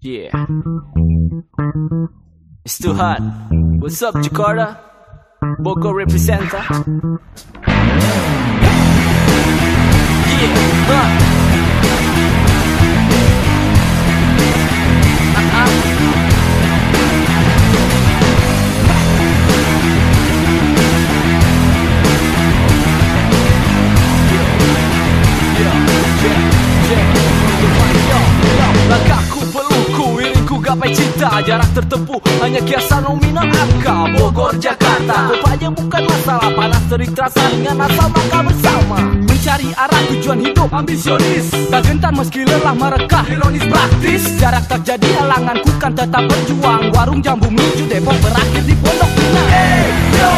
Yeah. It's too hot. What's up, Jakarta? Bogor representa. Yeah, huh. Gapai cinta Jarak tertempuh hanya kiasan nominal angka Bogor, Jakarta. Rupanya bukan masalah Panas terik terasa dengan asal maka bersama. Mencari arah tujuan hidup ambisionis. Tak gentar meski lelah merekah ironis praktis. Jarak tak jadi halangan ku kan tetap berjuang. Warung jambu menuju Depok berakhir di Pondok Pinang. Hey yo,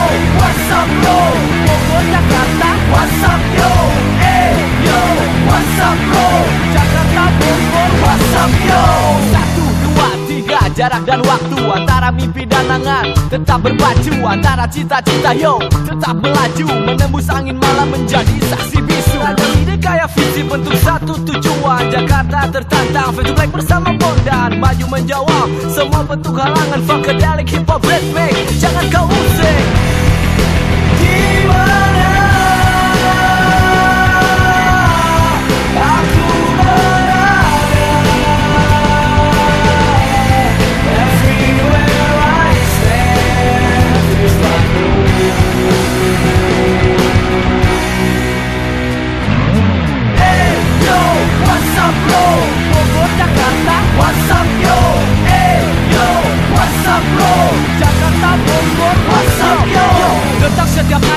jarak dan waktu Antara mimpi dan angan Tetap berpacu Antara cita-cita yo. Tetap melaju Menembus angin malam menjadi saksi bisu. Ada ide kayak visi bentuk satu tujuan. Jakarta tertantang Fade black bersama Bondan Maju menjawab Semua bentuk halangan. Funkadelic hip hop rhythmic. Jangan kau usik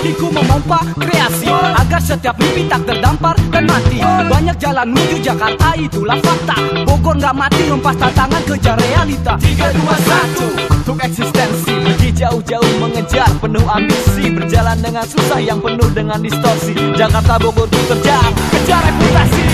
Nadiku memompa kreasi. Agar setiap mimpi tak terdampar dan mati. Banyak jalan menuju Jakarta itulah fakta. Bogor nggak mati lepas tantangan kejar realita. 3, 2, 1 Untuk eksistensi Pergi jauh-jauh mengejar penuh ambisi. Berjalan dengan susah yang penuh dengan distorsi. Jakarta Bogor terjang. Kejar reputasi